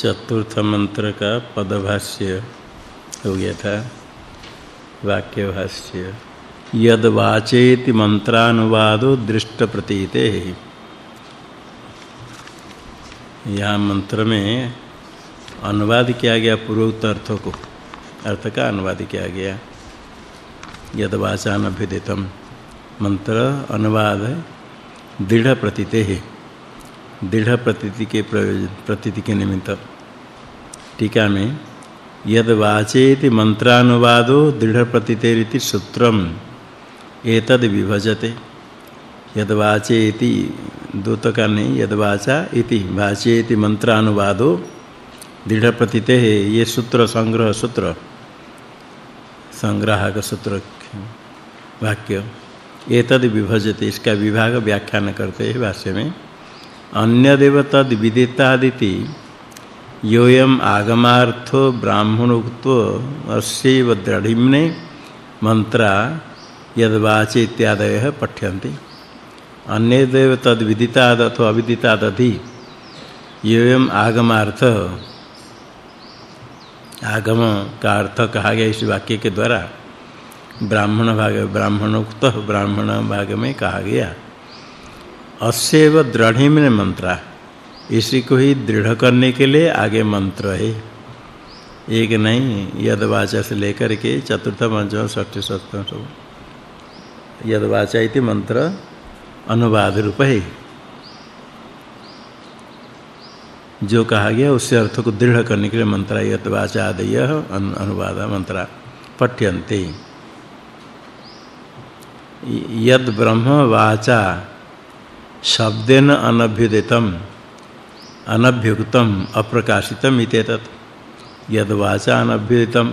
चतुर्थ मंत्र का पदभाष्य हो गया था वाक्य भाष्य यद वाचेति मंत्रानुवादो दृष्ट प्रतीते। यहाँ मंत्र में अनुवाद किया गया पूर्वोक्त अर्थों को, अर्थ का अनुवाद किया गया। यद वाचान अभ्युदितम मंत्र, अनुवाद, दृढ़ प्रतीते। दृढ़ प्रतीति के प्रतीति के निमित्त। टीका में, यद वाचेति मंत्रानुवादो दृढ़ प्रतीतेरिति सूत्रम, एतद विभजते। यद वाचेति दूत का नहीं यद वाचा इति, वाचेति मंत्रानुवादो दृढ़ प्रतीते है ये सूत्र संग्रह सूत्र, संग्राहक सूत्र वाक्य, एतद विभजते, इसका विभाग व्याख्यान करते हैं भाष्य में। अन्य देवतद विदितादिति योयम आगमार्थो ब्राह्मणोक्तो अस्यैव दृढ़िम्ने मंत्रा यदवाचे इत्यादयः पठ्यन्ते। अन्य देव तद विदिताद अथवा अविदिताद अधि योयम आगमार्थ आगम का अर्थ कहा गया इस वाक्य के द्वारा ब्राह्मण भाग ब्राह्मणोक्त ब्राह्मण भाग में कहा गया। अस्यव दृढ़िम्न मंत्रा इसी को ही दृढ़ करने के लिए आगे मंत्र है। एक नहीं यद वाचा से लेकर के चतुर्थ पंचम षष्ठ सप्तम सब यद वाचा इति मंत्र अनुवाद रूप है। जो कहा गया, उससे अर्थ को दृढ़ करने के लिए मंत्र यद वाचा आदय अनुवाद मंत्र पठ्यन्ते। यद ब्रह्म वाचा शब्देन अनभ्युदितम अनभ्युक्तम, अप्रकाशितम इत्येतत् यद वाचा अनभ्युदितम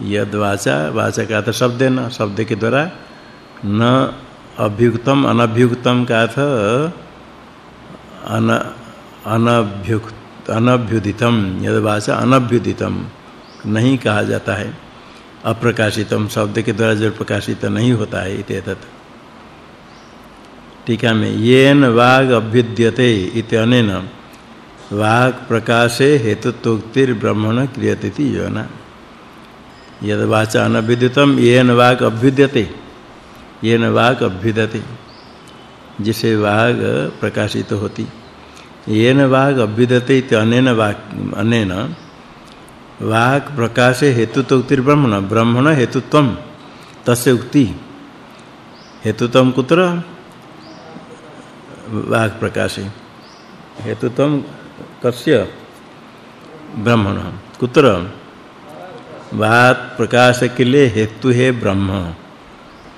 यद वाचा वाचा का अर्थ शब्देन शब्द के द्वारा न अभ्युक्तम, अनभ्युक्तम का अर्थ अन, अनभ्युक्त अनभ्युदितम यद वाचा अनभ्युदितम नहीं कहा जाता है। अप्रकाशितम, शब्द के द्वारा जो प्रकाशित नहीं होता है इत्येतत् टीका में, येन वाग अभ्युद्यते इत्यनेन वाग प्रकाशे हेतुत्वोक्तिर ब्रह्मण क्रियते इति योना। यद वाचा अनभिद्यतम येन वाग अभ्युद्यते। येन वाग अभ्युदते। जिसे वाग प्रकाशित होती। येन वाग अभ्युदते इत्यनेन वाग अनेन। वाग प्रकाशे हेतुत्वोक्तिर ब्रह्मण। ब्रह्मण हेतुत्वम। तस्य उक्ति। हेतुत्वम कुत्र? प्रकाशे हेतु तम कस्य ब्रह्मण। कुत्र? वाक् प्रकाश के लिए हेतु है ब्रह्म।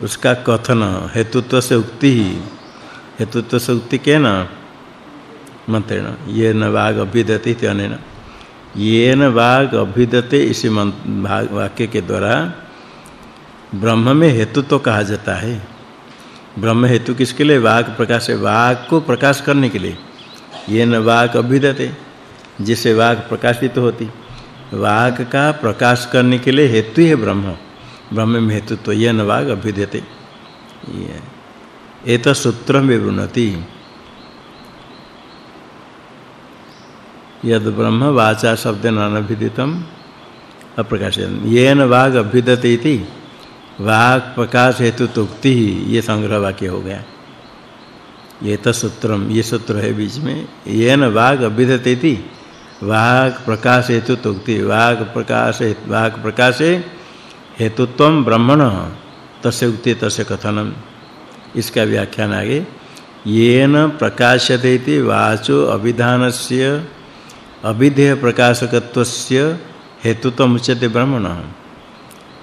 उसका कथन, हेतुत्व से उक्ति हेतुत्व से उक्ति के न मंत्रेण ये न वाग अभिदते अनेन। ये न वाग अभिदते इसी वाक्य के द्वारा ब्रह्म में हेतु तो कहा जाता है। ब्रह्म हेतु किसके लिए? वाक प्रकाश है वाक को प्रकाश करने के लिए। ये न वाक अभिदते जिसे वाक प्रकाशित होती। वाक का प्रकाश करने के लिए हेतु है ब्रह्म। ब्रह्म में हेतु तो ये न वाक अभिदते ये एत सूत्र में वृणति यद ब्रह्म वाचा शब्द अनभिदितम अप्रकाशित येन वाग अभ्युदते इति। वाक प्रकाश हेतु तुक्ति ये संग्रह वाक्य हो गया। ये तो सूत्रम, ये सूत्र है बीच में। येन वाग अभिधते थी वाक प्रकाश हेतु तुक्ति। वाक प्रकाश वाक प्रकाश हेतुत्वम ब्रह्मण, तस्य उक्ति, तस्य कथनम। इसका व्याख्यान आगे। येन प्रकाशते इति वाचो अभिधानस्य अभिधेय प्रकाशकत्वस्य हेतुत्वम उच्यते ब्रह्मणः।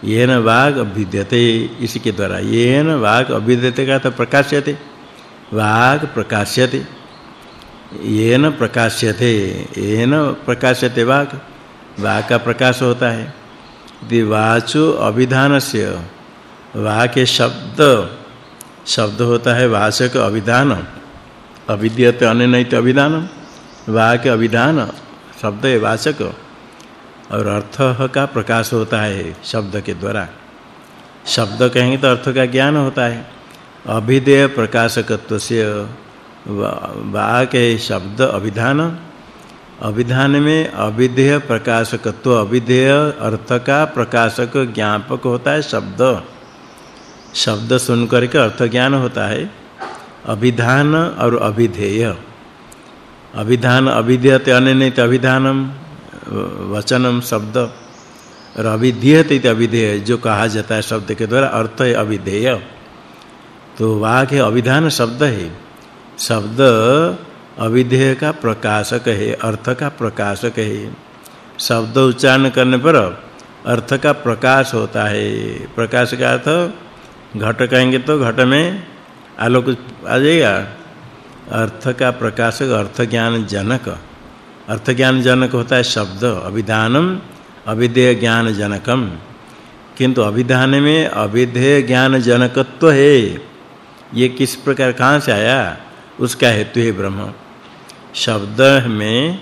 येन वाग अभिद्यते। इसके द्वारा येन वाग अभिद्यते का तो प्रकाश्यते। वाग प्रकाश्यते। येन प्रकाश्यते। येन प्रकाश्यते वाग। वाग का प्रकाश होता है। दिवाचो अभिधानस्य। वाग के शब्द। शब्द होता है वाचक अभिधान। अविद्यते अनैत अभिधान। वाग के अभिधान। शब्द है वाचक। और अर्थ का प्रकाश होता है शब्द के द्वारा। शब्द कहेंगे तो अर्थ का ज्ञान होता है। अभिधेय प्रकाशकत्व से वाक है शब्द अभिधान। अभिधान में अविधेय प्रकाशकत्व अविधेय अर्थ का प्रकाशक ज्ञापक होता है शब्द। शब्द सुन करके अर्थ ज्ञान होता है। अभिधान और अभिधेय। अभिधान, अभिधेयते अनन्यत अभिधानम। वचनम शब्द और अभिधेयते अभिधेय जो कहा जाता है शब्द के द्वारा, अर्थ है अविधेय। तो वाक्य अभिधान शब्द है। शब्द अविधेय का प्रकाशक है, अर्थ का प्रकाशक है। शब्द उच्चारण करने पर अर्थ का प्रकाश होता है। प्रकाश का अर्थ, घट कहेंगे तो घट में आलोक आ जाएगा। अर्थ का प्रकाशक अर्थ ज्ञान जनक अर्थ ज्ञान जनक होता है शब्द, अभिधानम अविधेय ज्ञान जनकम किंतु अभिधान में अविधेय ज्ञान जनकत्व है। ये किस प्रकार, कहाँ से आया? उसका हेतु है ब्रह्म। शब्द में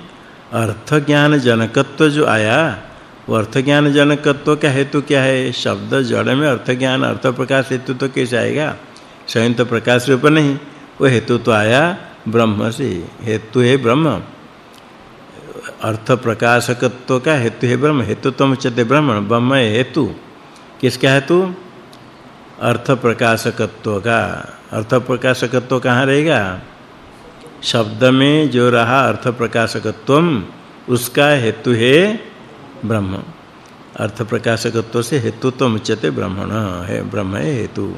अर्थ ज्ञान जनकत्व जो आया, वो अर्थ ज्ञान जनकत्व का हेतु क्या है? शब्द जड़ में अर्थ ज्ञान अर्थ प्रकाश हेतु तो कैसे आएगा? स्वयं तो प्रकाश रूप नहीं, वो हेतु तो आया ब्रह्म से। हेतु है ब्रह्म। अर्थ प्रकाशकत्व का हेतु है ब्रह्म हेतु तुम चते ब्रह्म ब्रह्म हेतु। किसका हेतु? अर्थ प्रकाशकत्व का। अर्थ प्रकाशकत्व कहाँ रहेगा? शब्द में जो रहा अर्थ प्रकाशकत्व उसका हेतु है ब्रह्म। अर्थ प्रकाशकत्व से हेतुत्व उच्यते ब्रह्मण, है ब्रह्म हेतु।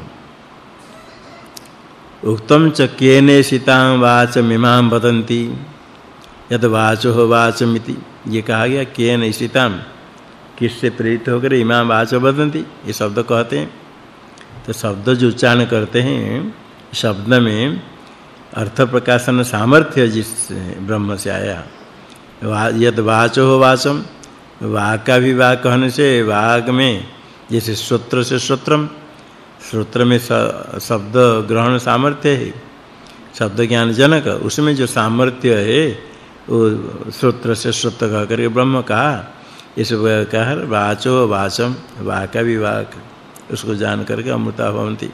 उक्तम च केने सीतां वाच मिमां वदन्ति। यद वाचो वाचमिति ये कहा गया, केन सीतां किससे प्रेरित होकर इमाम वाच वदन्ति? ये शब्द कहते हैं। तो शब्द जो उच्चारण करते हैं, शब्द में अर्थ प्रकाशन सामर्थ्य जिस ब्रह्म से आया यद वाचो हो वाचम वाक का भी वाक कहने से, वाक में जैसे श्रोत्र से श्रोत्रम श्रोत्र में शब्द ग्रहण सामर्थ्य है, शब्द ज्ञान जनक उसमें जो सामर्थ्य है श्रोत्र से श्रोत्र कह करके ब्रह्म कहा, इस कहा वाचो वाचम वाक का भी वाक। उसको जान करके अमृता भवंती।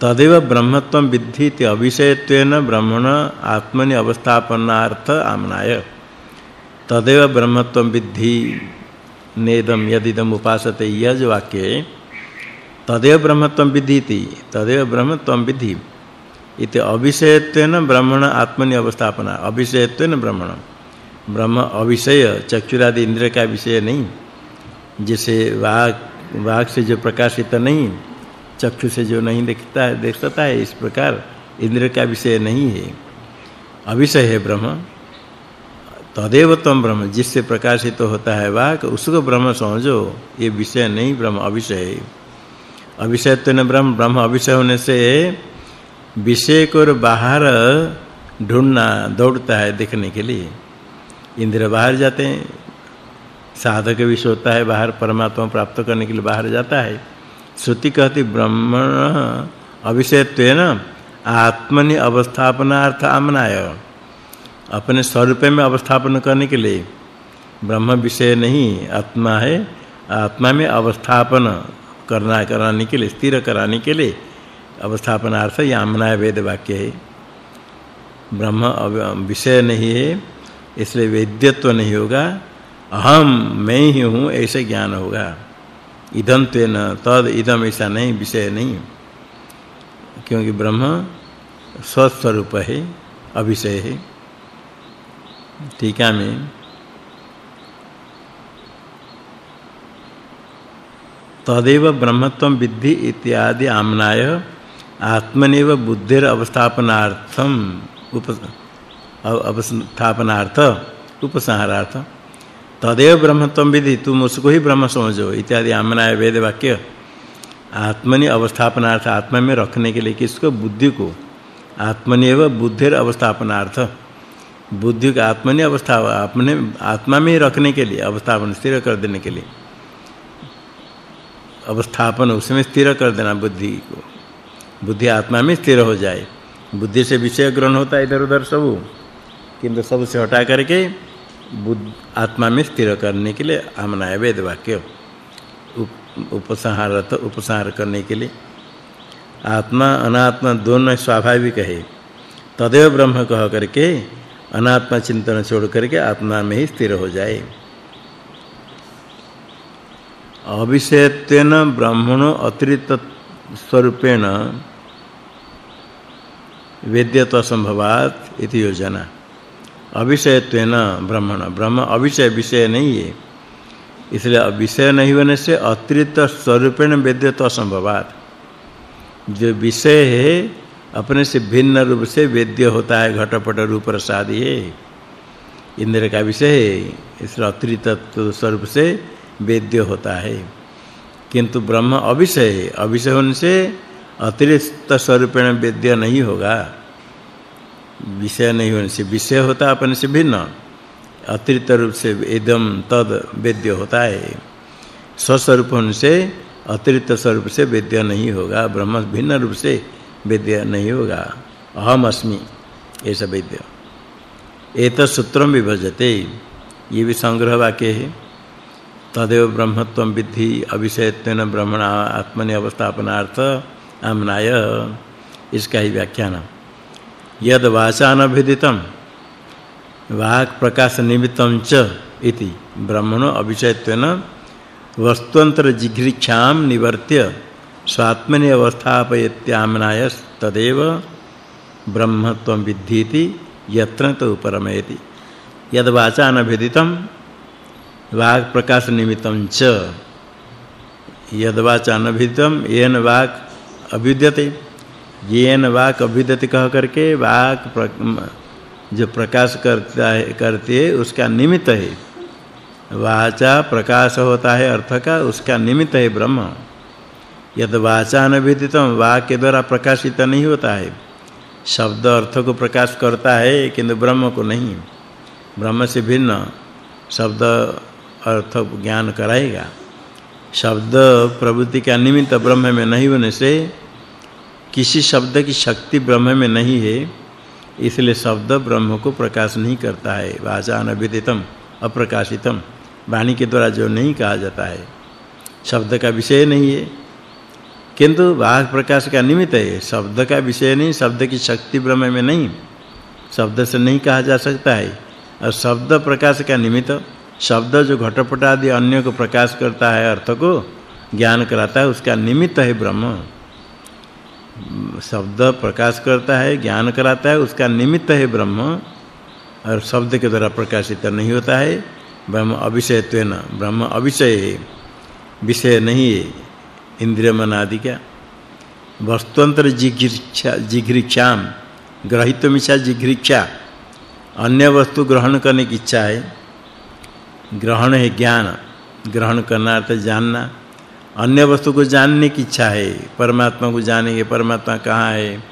तदेव ब्रह्मत्व विद्धि इति अविषयत्वेन ब्रह्मण आत्मनि अवस्थापनार्थ आमनाय। तदेव ब्रह्मत्व विद्धि नेदम यदिदम उपासते यह जो वाक्य। तदेव ब्रह्मत्व विद्धि तदेव ब्रह्मत्व विद्धि। इति अविषयत्वेन ब्रह्मण आत्मनि अवस्थापना। अविषयत्वेन ब्रह्मण ब्रह्म अविषय, चक्षुरादि इंद्र का विषय नहीं। जिसे वाक वाक से जो प्रकाशित नहीं, चक्षु से जो नहीं देखता है देख सकता है, इस प्रकार इंद्र का विषय नहीं है। अविषय है ब्रह्म। तदेव तम ब्रह्म। जिससे प्रकाशित होता है वाक, उसको ब्रह्म समझो। ये विषय नहीं, ब्रह्म अविषय है। अविषय तो न ब्रह्म। ब्रह्म अविषय होने से विषय को बाहर ढूंढना दौड़ता है देखने के लिए। इंद्र बाहर जाते हैं, साधक विषय होता है बाहर, परमात्मा प्राप्त करने के लिए बाहर जाता है। श्रुति कहती, ब्रह्मण अविषयत्वेन आत्मनि अवस्थापनार्थ आमनाय। अपने स्वरूप में अवस्थापन करने के लिए। ब्रह्म विषय नहीं, आत्मा है। आत्मा में अवस्थापन करना, कराने के लिए, स्थिर कराने के लिए अवस्थापनार्थ यामनाय वेद वाक्य है ब्रह्म विषय नहीं है, इसलिए वेद्यत्व नहीं होगा। अहम मैं ही हूँ, ऐसे ज्ञान होगा। इदम तेन, तद इदम ऐसा नहीं, विषय नहीं। क्योंकि ब्रह्म स्वस्वरूप है, अविषय है। टीका में तदेव ब्रह्मत्व विद्धि इत्यादि आमनाय आत्मनेव बुद्धिर अवस्थापनार्थम उप अवस्थापनार्थ उपसंहारार्थ तदेव ब्रह्मत्व विधि तुम उसको ही ब्रह्म समझो इत्यादि आमनाय वेद वाक्य आत्मनि अवस्थापनार्थ आत्मा में रखने के लिए किसको? बुद्धि को आत्मनेव बुद्धिर अवस्थापनार्थ बुद्धि का आत्मनि अवस्था अपने आत्मा में रखने के लिए, अवस्थापन स्थिर कर देने के लिए। अवस्थापन उसमें स्थिर कर देना बुद्धि को बुद्धि आत्मा में स्थिर हो जाए। बुद्धि से विषय ग्रहण होता है इधर-उधर सब। किंतु सबसे हटा करके बुद्ध आत्मा में स्थिर करने के लिए आमनाय वेद वाक्य। उपसंहार उपसंहार करने के लिए। आत्मा, अनात्मा दोनों स्वाभाविक है। तदेव ब्रह्म कह करके, अनात्मा चिंतन छोड़ करके आत्मा में ही स्थिर हो जाए। अविषयत्वेन ब्रह्मणो अतिरिक्त स्वरूपेण वेद्यत्व संभवात इति योजना। अविषयत्वेन ब्रह्मण। ब्रह्म अविषय, विषय नहीं है। इसलिए विषय नहीं होने से अतिरिक्त स्वरूपेण वेद्यत्व संभवात जो विषय है, अपने से भिन्न रूप से वेद्य होता है, घटपट रूप प्रसाद है इंद्र का विषय है, इसलिए अतिरिक्त स्वरूप से वेद्य होता है। किंतु ब्रह्म अविषय अविषय होने से अतिरिक्त स्वरूपेण वेद्य नहीं होगा। विषय नहीं होने से विषय होता, अपने से भिन्न। अतिरिक्त रूप से एकदम तद वेद्य होता है। स्वस्वरूप होने से अतिरिक्त स्वरूप से वेद्य नहीं होगा। ब्रह्म भिन्न रूप से वेद्य नहीं होगा। अहम अस्मि ऐसा वेद्य। एत सूत्रम विभजते। ये भी संग्रह वाक्य है। तदेव ब्रह्मत्वम विद्धि, अविषयत्वेन ब्रह्मणा आत्मनि अवस्थापनार्थ आमनाय। इसका ही व्याख्यान। यद वाचानभिदितम। वाक् प्रकाश निमित्तं च इति। ब्रह्मणो अविषयत्वेन वस्तुअंतर जिघ्रिक्षाम निवर्त्य स्वात्मनि अवस्थापयत्यामनाय तदेव ब्रह्मत्वं विद्धि यत्र तो परमयति यद वाचानभिदितम। वाक् प्रकाश निमित्तं च यदवाचानभितम येन वाक् अभिद्यते। येन वाक अभिद्यते कह करके वाक प्र, जो प्रकाश करता है करती है उसका निमित्त है। वाचा प्रकाश होता है अर्थ का उसका निमित्त है ब्रह्म। यद वाचानभिदितम वाक् के द्वारा प्रकाशित नहीं होता है। शब्द अर्थ को प्रकाश करता है किंतु ब्रह्म को नहीं। ब्रह्म से भिन्न शब्द अर्थ ज्ञान कराएगा। शब्द प्रवृत्ति का निमित्त ब्रह्म में नहीं होने से किसी शब्द की शक्ति ब्रह्म में नहीं है, इसलिए शब्द ब्रह्म को प्रकाश नहीं करता है। वाचान विदितम अप्रकाशितम, वाणी के द्वारा जो नहीं कहा जाता है। शब्द का विषय नहीं है। किंतु वाक प्रकाश का निमित्त है। शब्द का विषय नहीं, शब्द की शक्ति ब्रह्म में नहीं। शब्द से नहीं कहा जा सकता है। और शब्द प्रकाश का निमित्त, शब्द जो घटपट आदि अन्य को प्रकाश करता है अर्थ को ज्ञान कराता है, उसका निमित्त है ब्रह्म। शब्द प्रकाश करता है, ज्ञान कराता है, उसका निमित्त है ब्रह्म, और शब्द के द्वारा प्रकाशित नहीं होता है। ब्रह्म अविषयत्वेन, ब्रह्म अविषय है, विषय नहीं है इंद्रिय मन आदि का। वस्तुअंतर जिघ्रिक्षा जिघ्रिक्षाम ग्रहित्वमिच्छा जिघ्रिक्षा। अन्य वस्तु ग्रहण करने की इच्छा है। ग्रहण है ज्ञान, ग्रहण करना अर्थ जानना। अन्य वस्तु को जानने की इच्छा है, परमात्मा को जानेंगे, परमात्मा कहाँ है?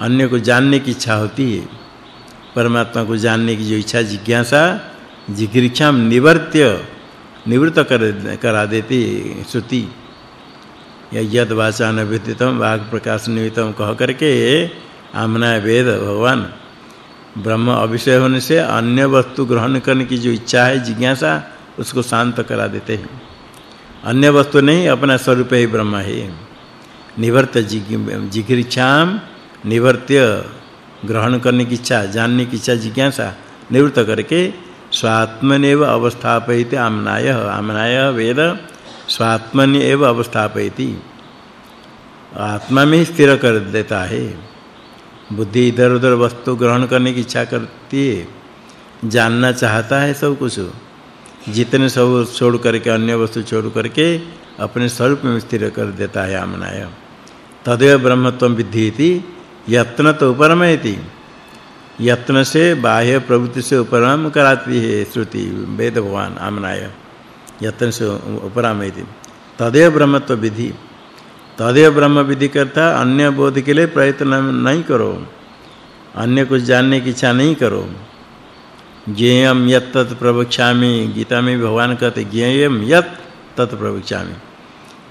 अन्य को जानने की इच्छा होती है। परमात्मा को जानने की जो इच्छा, जिज्ञासा जिज्ञासा निवर्त्य, निवृत्त कर, करा देती श्रुति। या यद वाचा विदितम वाग प्रकाश निमित्तम कह करके आमना वेद भगवान, ब्रह्म अविषय होने से अन्य वस्तु ग्रहण करने की जो इच्छा है, जिज्ञासा, उसको शांत करा देते हैं। अन्य वस्तु नहीं, अपना स्वरूप ही ब्रह्म है। निवर्त जिज्ञासाम, निवर्त्य ग्रहण करने की इच्छा, जानने की इच्छा, जिज्ञासा निवृत्त करके स्वात्मनेव अवस्थापयति आमनाय। आमनाय वेद स्वात्मनि एव अवस्थापयति। आत्मा में स्थिर कर देता है। बुद्धि इधर-उधर वस्तु ग्रहण करने की इच्छा करती है। जानना चाहता है सब कुछ। जितने सब छोड़ करके, अन्य वस्तु छोड़ करके अपने स्वरूप में स्थिर कर देता है आमनाय तदेव ब्रह्मत्वम विद्धि यत्न तो उपरमयति यत्न से बाह्य प्रवृत्ति से उपरम कराती है श्रुति, वेद भगवान आमनाय यत्न से उपरामयति तदेव ब्रह्मत्व विधि। तदेव ब्रह्म विधि करता अन्य बोध के लिए प्रयत्न नहीं करो। अन्य कुछ जानने की इच्छा नहीं करो। ज्ञेयम यत् तत् प्रवक्ष्यामि। गीता में भगवान कहते ज्ञेयम यत् तत् प्रवक्ष्यामि।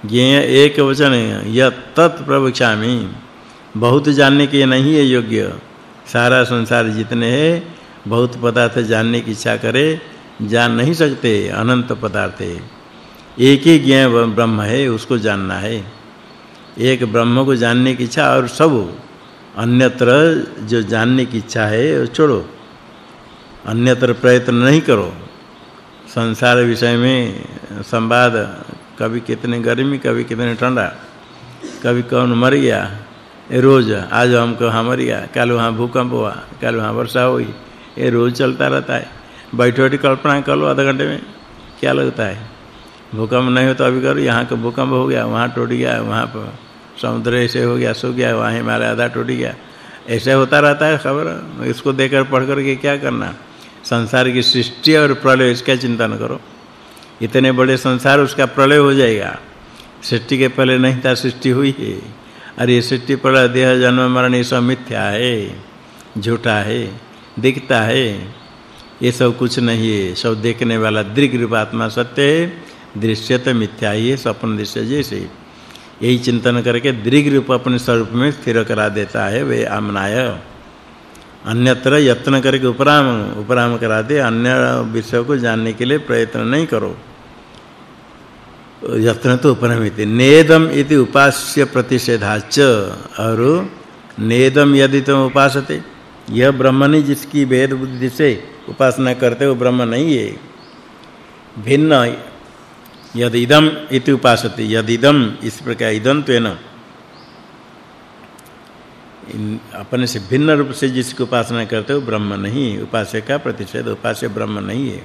ज्ञेय एक वचन है यत् तत् प्रवक्ष्यामि। बहुत जानने के नहीं है योग्य। सारा संसार जितने हैं, बहुत पदार्थ जानने की इच्छा करे, जान नहीं सकते, अनंत पदार्थ एक ही ज्ञेय ब्रह्म है, उसको जानना है। एक ब्रह्म को जानने की इच्छा और सब अन्यत्र जो जानने की इच्छा है छोड़ो। अन्यत्र प्रयत्न नहीं करो। संसार विषय में संवाद, कभी कितने गर्मी, कभी कितने ठंडा, कभी कौन मर गया रोज, आज हमको वहाँ मर गया, कल वहाँ भूकंप हुआ, कल वहाँ वर्षा हुई ये रोज चलता रहता है। बैठे बैठे कल्पना कर लो आधा घंटे में, क्या लगता है? भूकंप नहीं हो तो अभी करो, यहाँ का भूकंप हो गया, वहाँ टूट गया, वहाँ पर समुद्र ऐसे हो गया सो गया, वहाँ हिमालय आधा टूट गया। ऐसे होता रहता है खबर, इसको देखकर पढ़ करके क्या करना? संसार की सृष्टि और प्रलय, इसका चिंतन करो। इतने बड़े संसार, उसका प्रलय हो जाएगा। सृष्टि के पहले नहीं था, सृष्टि हुई है। अरे ये सृष्टि प्रलय, देह, जन्म, मरण, ये सब मिथ्या है, झूठा है, दिखता है। ये सब कुछ नहीं है। सब देखने वाला दृग रूप आत्मा सत्य है। दृश्यत मिथ्या ही है, स्वप्न दृश्य जैसे। यही चिंतन करके दृग रूप अपने स्वरूप में स्थिर करा देता है, वे आमनाय। अन्यत्र यत्न करके उपराम उपराम करा दे अन्य विषय को जानने के लिए प्रयत्न नहीं करो। यत्न तो उपरमिति। नेदम इति उपास्य प्रतिषेधाच और नेदम यदि तुम उपासते, यह ब्रह्म नहीं जिसकी वेद बुद्धि से उपासना करते हो ब्रह्म नहीं है। भिन्न। यद इदम इति उपासते। यद इदम इस प्रकार इदम तो न अपने से भिन्न रूप से जिसकी उपासना करते हो, ब्रह्म नहीं उपास्य का प्रतिषेध उपास्य ब्रह्म नहीं है।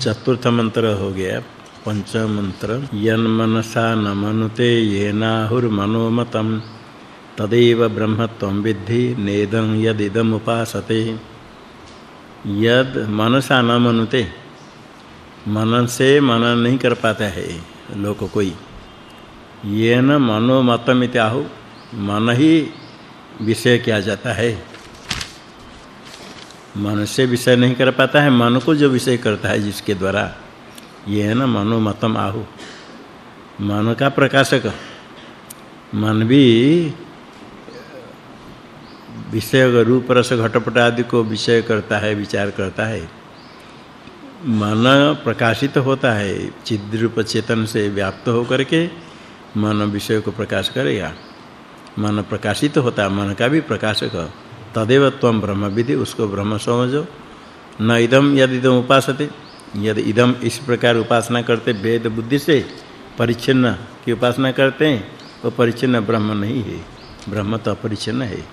चतुर्थ मंत्र हो गया, पंचम मंत्र, यन मनसा न मनुते येनाहुर मनोमतम, तदेव ब्रह्मत्वं विद्धि नेदं यदिदम उपासते। यद मनसा न मनुते मन से मनन नहीं कर पाता है लोक कोई। येन मनोमतम इत्याहु मन ही विषय किया जाता है। मन से विषय नहीं कर पाता है, मन को जो विषय करता है जिसके द्वारा, ये है ना मनोमतम आहु। मन का प्रकाशक। मन भी, विषय रूप रस घटपट आदि को विषय करता है, विचार करता है। मन प्रकाशित होता है, चिद्रूप चेतन से व्याप्त होकर के मन विषय को प्रकाश करेगा। मन प्रकाशित होता है, मन का भी प्रकाशक तदेव त्वम ब्रह्म विधि उसको ब्रह्म समझो। न इदम यदि इदम उपासते, यदि इदम इस प्रकार उपासना करते, वेद बुद्धि से परिच्छिन्न की उपासना करते हैं, वो परिच्छिन्न ब्रह्म नहीं है। ब्रह्म तो अपरिच्छिन्न है।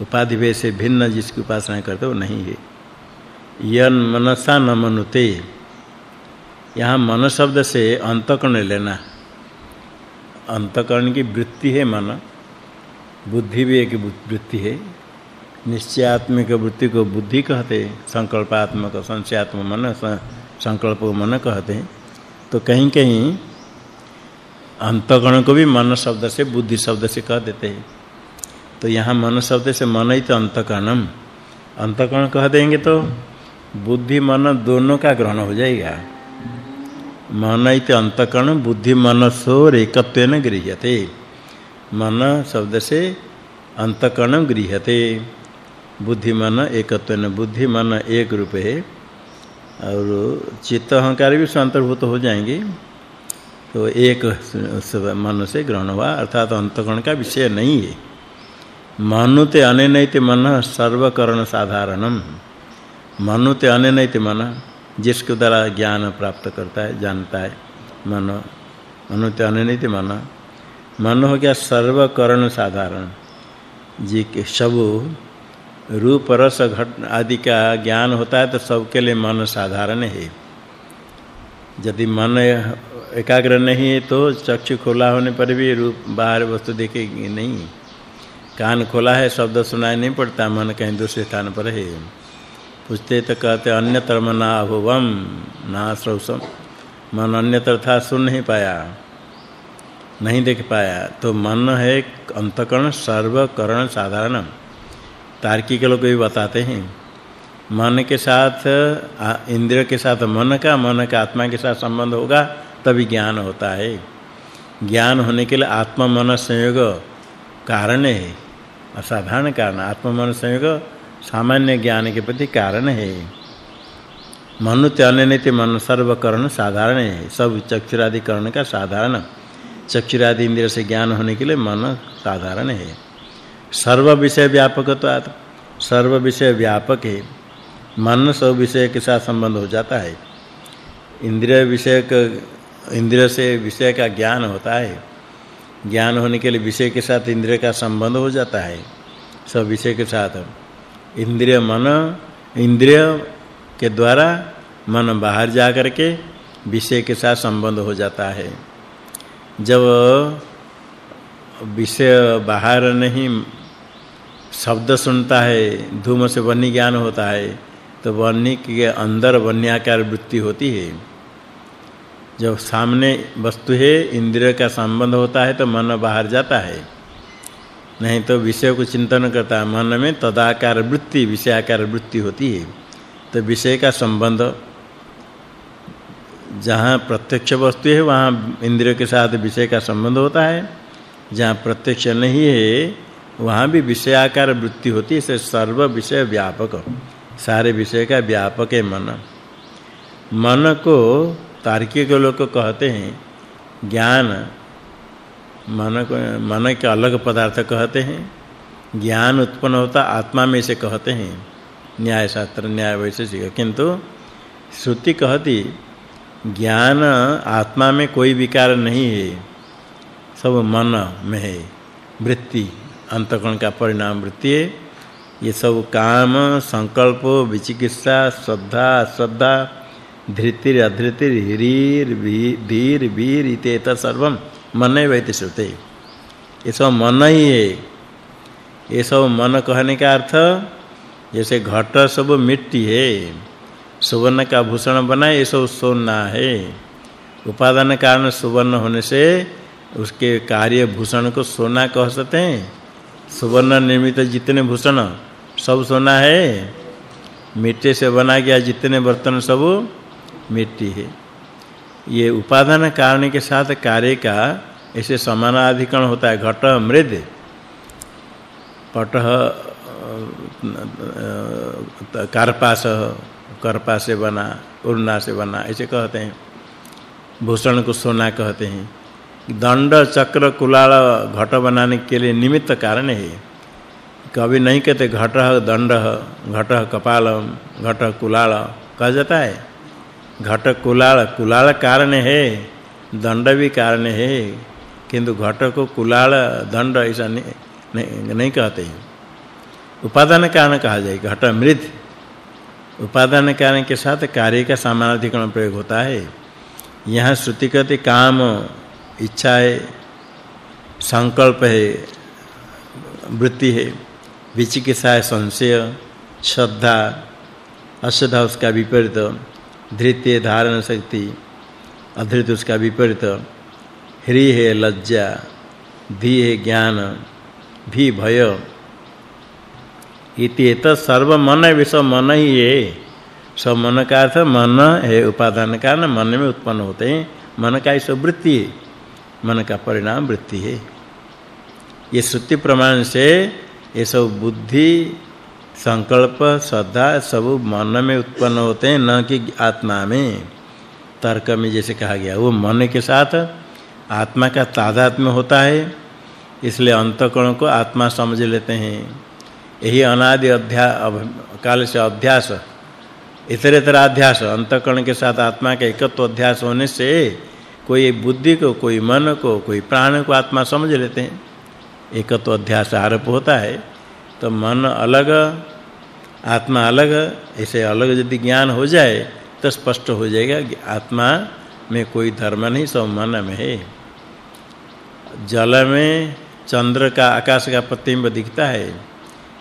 उपाधि भेद से भिन्न जिसकी उपासना करते वो नहीं है। यन मनसा न मनुते। यहाँ मन शब्द से अंतकर्ण लेना। अंतकरण की वृत्ति है मन। बुद्धि भी एक वृत्ति है। निश्चयात्मिक वृत्ति को बुद्धि कहते संकल्पात्मक, संशयात्मक मन संकल्प मन कहते हैं। तो कहीं कहीं अंतकरण को भी मन शब्द से, बुद्धि शब्द से कह देते हैं। तो यहाँ मन शब्द से मन ही तो अंतकरणम। अंतकरण कह देंगे तो बुद्धि, मन दोनों का ग्रहण हो जाएगा। मन इति अंतकरण बुद्धि मनसोर एकत्वेन गृह्यते। मन शब्द से अंतकरण गृह्यते। बुद्धि मन एकत्वेन, बुद्धि मन एक रूप। है और चित्त अहंकार भी अंतर्भूत हो जाएँगे। तो एक मन से ग्रहण हुआ, अर्थात अंतकरण का विषय नहीं है। मनुते अनेनैते मन सर्वकरण साधारणम। मनुते अनेनैते मन जिसके द्वारा ज्ञान प्राप्त करता है, जानता है। मन अनुत अनित मन। मन हो गया सर्वकरण साधारण। जी के सब रूप, रस, घट आदि का ज्ञान होता है तो सबके लिए मन साधारण है। यदि मन एकाग्र नहीं है तो चक्षु खोला होने पर भी रूप, बाहर वस्तु देखेगी नहीं। कान खोला है, शब्द सुनाई नहीं पड़ता, मन कहीं दूसरे स्थान पर है। पूछते तो कहते अन्यतर मना अभुवम ना श्रौसम मन अन्यतर था सुन नहीं पाया। नहीं देख पाया। तो मन है अंतकरण सर्वकरण साधारण तार्किक लोग भी बताते हैं। मन के साथ इंद्रिय के साथ मन का मन का आत्मा के साथ संबंध होगा, तभी ज्ञान होता है। ज्ञान होने के लिए आत्मा मन संयोग कारण है। असाधारण कारण। आत्मा मन संयोग सामान्य ज्ञान के प्रति कारण है। मनुत्य अन्य मन सर्वकरण साधारण है। सब चक्षुरादि करण का साधारण। चक्षुरादि इंद्रिय से ज्ञान होने के लिए मन साधारण है। सर्व विषय व्यापक तो सर्व विषय व्यापक है। मन सब विषय के साथ संबंध हो जाता है। इंद्रिय विषय का इंद्रिय से विषय का ज्ञान होता है। ज्ञान होने के लिए विषय के साथ इंद्रिय का संबंध हो जाता है। सब विषय के साथ। इंद्रिय मन इंद्रिय के द्वारा मन बाहर जा करके विषय के साथ संबंध हो जाता है। जब विषय बाहर नहीं, शब्द सुनता है, धूम से वन्य ज्ञान होता है तो वन्य के अंदर वन्याकार वृत्ति होती है। जब सामने वस्तु है, इंद्रिय का संबंध होता है तो मन बाहर जाता है। नहीं तो विषय को चिंतन करता मन में तदाकार वृत्ति, विषयाकार वृत्ति होती है। तो विषय का संबंध, जहाँ प्रत्यक्ष वस्तु है, वहाँ इंद्रिय के साथ विषय का संबंध होता है। जहाँ प्रत्यक्ष नहीं है, वहाँ भी विषयाकार वृत्ति होती है। सर्व विषय व्यापक, सारे विषय का व्यापक है मन। मन को तार्किक लोग कहते हैं, ज्ञान मन को, मन के अलग पदार्थ कहते हैं। ज्ञान उत्पन्न होता आत्मा में से कहते हैं। न्याय शास्त्र, न्याय वैशेषिक किंतु श्रुति कहती, ज्ञान आत्मा में कोई विकार नहीं है। सब मन में है। वृत्ति अंतकण का परिणाम वृत्ति है। ये सब काम, संकल्प, विचिकित्सा, श्रद्धा श्रद्धा धृतिर, अधृतिर, हिरीर धीर, वीर इतेत सर्वम। मन वैत श्रुते। ये सब मन ही है ये सब मन कहने का अर्थ, जैसे घट सब मिट्टी है, सुवर्ण का भूषण बना ये सब सोना है। उपादान कारण सुवर्ण होने से उसके कार्य भूषण को सोना कह सकते हैं। सुवर्ण निर्मित जितने भूषण, सब सोना है। मिट्टी से बना गया जितने बर्तन, सब मिट्टी है। ये उपादान कारण के साथ कार्य का ऐसे समानाधिकरण होता है, घट, मृद। पट कार्पास करपा से बना उर्ना से बना, ऐसे कहते हैं। भूषण को सोना कहते हैं। दंड, चक्र, कुलाल, घट बनाने के लिए निमित्त कारण है। कभी नहीं कहते घट, दंड, घट कपाल घट कुलाल, कहा जाता है। घट कुलाल कुलाल कारण है दंड भी कारण है किंतु घट को कुलाल दंड ऐसा नहीं नहीं, नहीं कहते उपादान कारण कहा जाए घट मृत। उपादान कारण के साथ कार्य का समानाधिकरण प्रयोग होता है। यहाँ श्रुति कहते काम इच्छा है संकल्प है वृत्ति है विचिकित्सा है संशय श्रद्धा अश्रद्धा उसका विपरीत। धृत्य धारण शक्ति। अधृत उसका विपरीत। ह्री है लज्जा धी है ज्ञान, भी भय। इति एत सर्व मन विषय मन ही है सब मन का अर्थ मन है उपादान कारण मन में उत्पन्न होते हैं। मन का इस वृत्ति मन का परिणाम वृत्ति है। ये श्रुति प्रमाण से ये सब बुद्धि संकल्प, श्रद्धा सब मन में उत्पन्न होते हैं, न कि आत्मा में। तर्क में जैसे कहा गया, वो मन के साथ आत्मा का तादात्म्य होता है, इसलिए अंतकरण को आत्मा समझ लेते हैं। यही अनादि अध्यास काल से अध्यास इतरेतर अध्यास, अंतकरण के साथ आत्मा का एकत्व अध्यास होने से कोई बुद्धि को, कोई मन को, कोई प्राण को आत्मा समझ लेते हैं। एकत्व अध्यास आरोप होता है। तो मन अलग, आत्मा अलग, ऐसे अलग यदि ज्ञान हो जाए तो स्पष्ट हो जाएगा कि आत्मा में कोई धर्म नहीं, सब मन में है। जल में चंद्र का आकाश का प्रतिबिंब दिखता है।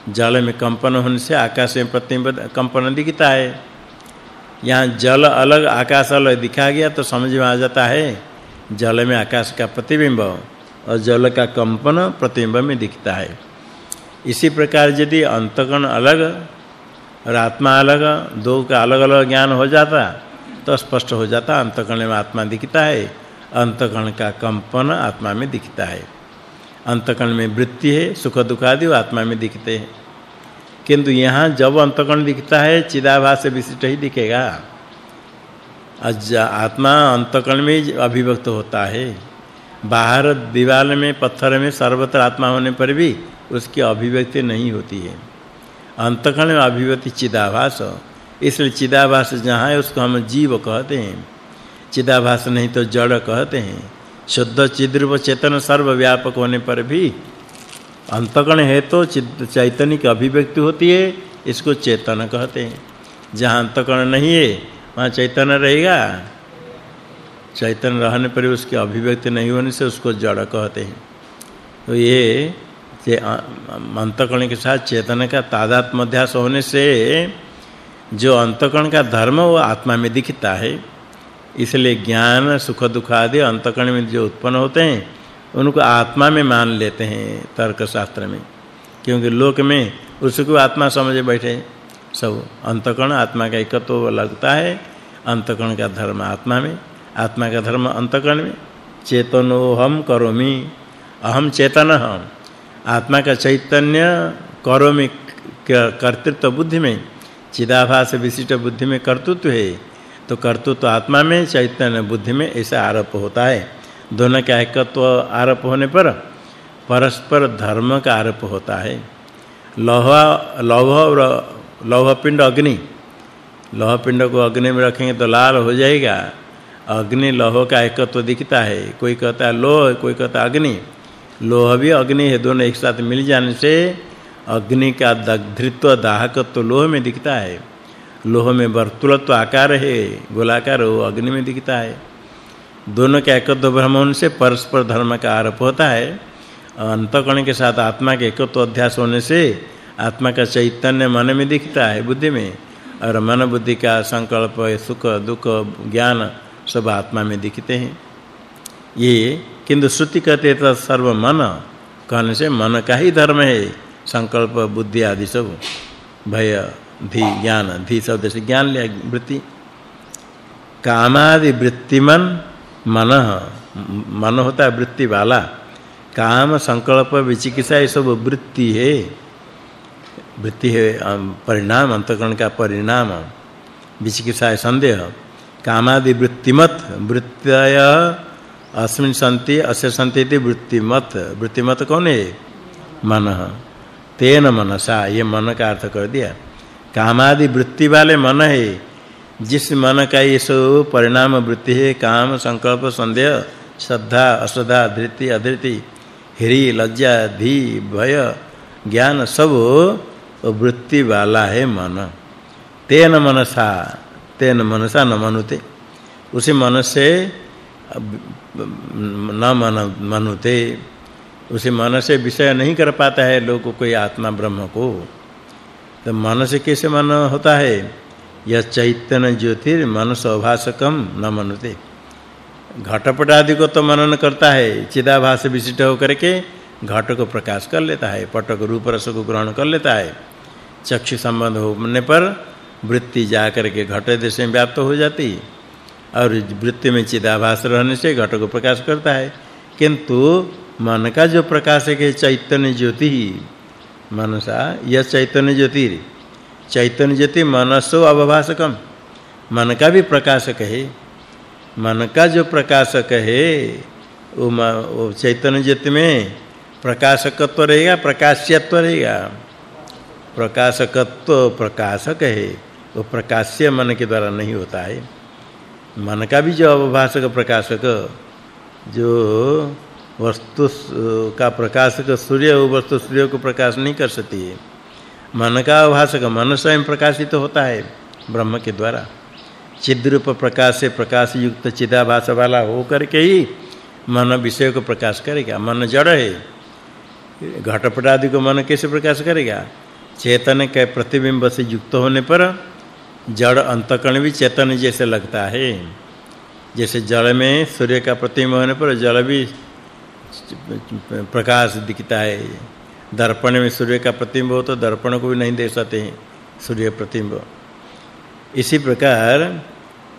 जल में कंपन होने से आकाश में प्रतिबिंब कंपन दिखता है। यहाँ जल अलग, आकाश अलग दिखा गया तो समझ में आ जाता है, जल में आकाश का प्रतिबिंब और जल का कंपन प्रतिबिंब में दिखता है। इसी प्रकार यदि अंतकण अलग और आत्मा अलग, दो का अलग-अलग ज्ञान हो जाता तो स्पष्ट हो जाता अंतकण में आत्मा दिखता है अंतकण का कंपन आत्मा में दिखता है। अंतकण में वृत्ति है, सुख दुख आदि आत्मा में दिखते हैं। किंतु यहाँ जब अंतकण दिखता है, चिदाभास से विशिष्ट ही दिखेगा। आत्मा अंतकण में अभिव्यक्त होता है। बाहर दीवार में, पत्थर में सर्वत्र आत्मा होने पर भी उसकी अभिव्यक्ति नहीं होती है। अंतकण में अभिव्यक्ति चिदाभास। इसलिए चिदाभास जहाँ है, उसको हम जीव कहते हैं। चिदाभास नहीं तो जड़ कहते हैं। शुद्ध चिद्रूप चेतन सर्वव्यापक होने पर भी अंतकण है तो चैतन्य की अभिव्यक्ति होती है, इसको चेतन कहते हैं। जहाँ अंतकण नहीं है, वहाँ चैतन्य रहेगा। चैतन्य रहने पर उसकी अभिव्यक्ति नहीं होने से उसको जड़ कहते हैं। तो ये अंतकण के साथ चेतन का तादात्म्य अध्यास होने से जो अंतकण का धर्म वो आत्मा में दिखता है, इसलिए ज्ञान, सुख, दुख आदि अंतकण में जो उत्पन्न होते हैं, उनको आत्मा में मान लेते हैं तर्क शास्त्र में। क्योंकि लोक में उसको आत्मा समझे बैठे सब अंतकण आत्मा का एकत्व लगता है अंतकण का धर्म आत्मा में, आत्मा का धर्म अंतकरण में। चेतनो हम करोमि अहम चेतन हम आत्मा का चैतन्य करोमि कर्तृत्व बुद्धि में, चिदाभास विशिष्ट बुद्धि में कर्तृत्व है। तो कर्तृत्व आत्मा में, चैतन्य बुद्धि में ऐसा आरोप होता है। दोनों का एकत्व आरोप होने पर परस्पर धर्म का आरोप होता है। लौह लौह और लौह पिंड अग्नि। लौह पिंड को अग्नि में रखेंगे तो लाल हो जाएगा। अग्नि लोह का एकत्व दिखता है। कोई कहता है लोह, कोई कहता अग्नि। लोह भी अग्नि है, दोनों एक साथ मिल जाने से अग्नि का दग्धृत्व दाहकत्व लोह में दिखता है। लोह में वर्तुलत्व आकार है, गोलाकार वो अग्नि में दिखता है। दोनों के एकत्व ब्रह्म होने से परस्पर धर्म का आरोप होता है। अंतकण के साथ आत्मा के एकत्व अध्यास होने से आत्मा का चैतन्य मन में दिखता है बुद्धि में, और मन बुद्धि का संकल्प, सुख, दुख, ज्ञान सब आत्मा में दिखते हैं। ये किंतु श्रुति कहते तो सर्व मन, कहने से मन का ही धर्म है। संकल्प, बुद्धि आदि सब, भय, धी, ज्ञान, धी शब्द से ज्ञान ले वृत्ति। कामादि वृत्तिमन मन मन होता है वृत्ति वाला। काम, संकल्प, विचिकित्सा, ये सब वृत्ति है। वृत्ति है परिणाम, अंतकरण का परिणाम, विचिकित्सा है संदेह। कामादि वृत्तिमत, वृत्तय अस्मिन सन्ति, अस्य इति वृत्तिमत। वृत्तिमत कौन है? मन। तेन मनसा, ये मन का अर्थ कर दिया। कामादि वृत्ति वाले मन है। जिस मन का ये सब परिणाम वृत्ति है, काम, संकल्प, संदेह, श्रद्धा, अश्रद्धा, धृति, अधृति, हिरी, लज्जा, धी, भय, ज्ञान, सब वृत्ति वाला है मन। तेन मनसा तेन मनसा न मनुते। उसी मन से न मन, मनुते, उसे मन से विषय नहीं कर पाता है लोग कोई आत्मा ब्रह्म को। तो मन से कैसे मन होता है? यह चैतन्य ज्योतिर मन स्वभाषकम न मनुते। घटपट आदि को तो मनन करता है, चिदाभास विशिष्ट होकर के घट को प्रकाश कर लेता है पट को रूप रस को ग्रहण कर लेता है। चक्षु संबंध होने पर वृत्ति जाकर के घट देश में व्याप्त हो जाती। और वृत्ति में चिदाभास रहने से घट को प्रकाश करता है। किंतु मन का जो प्रकाश है के चैतन्य ज्योति मनसा यह चैतन्य ज्योति चैतन्य ज्योति मनसो अवभासकम मन का भी प्रकाशक है। मन का जो प्रकाशक है वो, वो चैतन्य ज्योति में प्रकाशकत्व रहेगा प्रकाश्यत्व रहेगा। प्रकाशकत्व प्रकाशक है। वो प्रकाश्य मन के द्वारा नहीं होता है। मन का भी जो अवभाषक प्रकाशक जो वस्तु, का प्रकाशक सूर्य वस्तु सूर्य को प्रकाश नहीं कर सकती है। मन का अवभाषक मन स्वयं प्रकाशित होता है, ब्रह्म के द्वारा। चिद्रूप प्रकाश से प्रकाश युक्त चिदाभास वाला हो करके ही मन विषय को प्रकाश करेगा। मन जड़ है घटपट आदि को मन कैसे प्रकाश करेगा? चेतन के प्रतिबिंब से युक्त होने पर जड़ अंतकण भी चेतन जैसे लगता है। जैसे जल में सूर्य का प्रतिबिंब होने पर जल भी प्रकाश दिखता है। दर्पण में सूर्य का प्रतिबिंब हो तो दर्पण को भी नहीं देख सकते सूर्य प्रतिबिंब। इसी प्रकार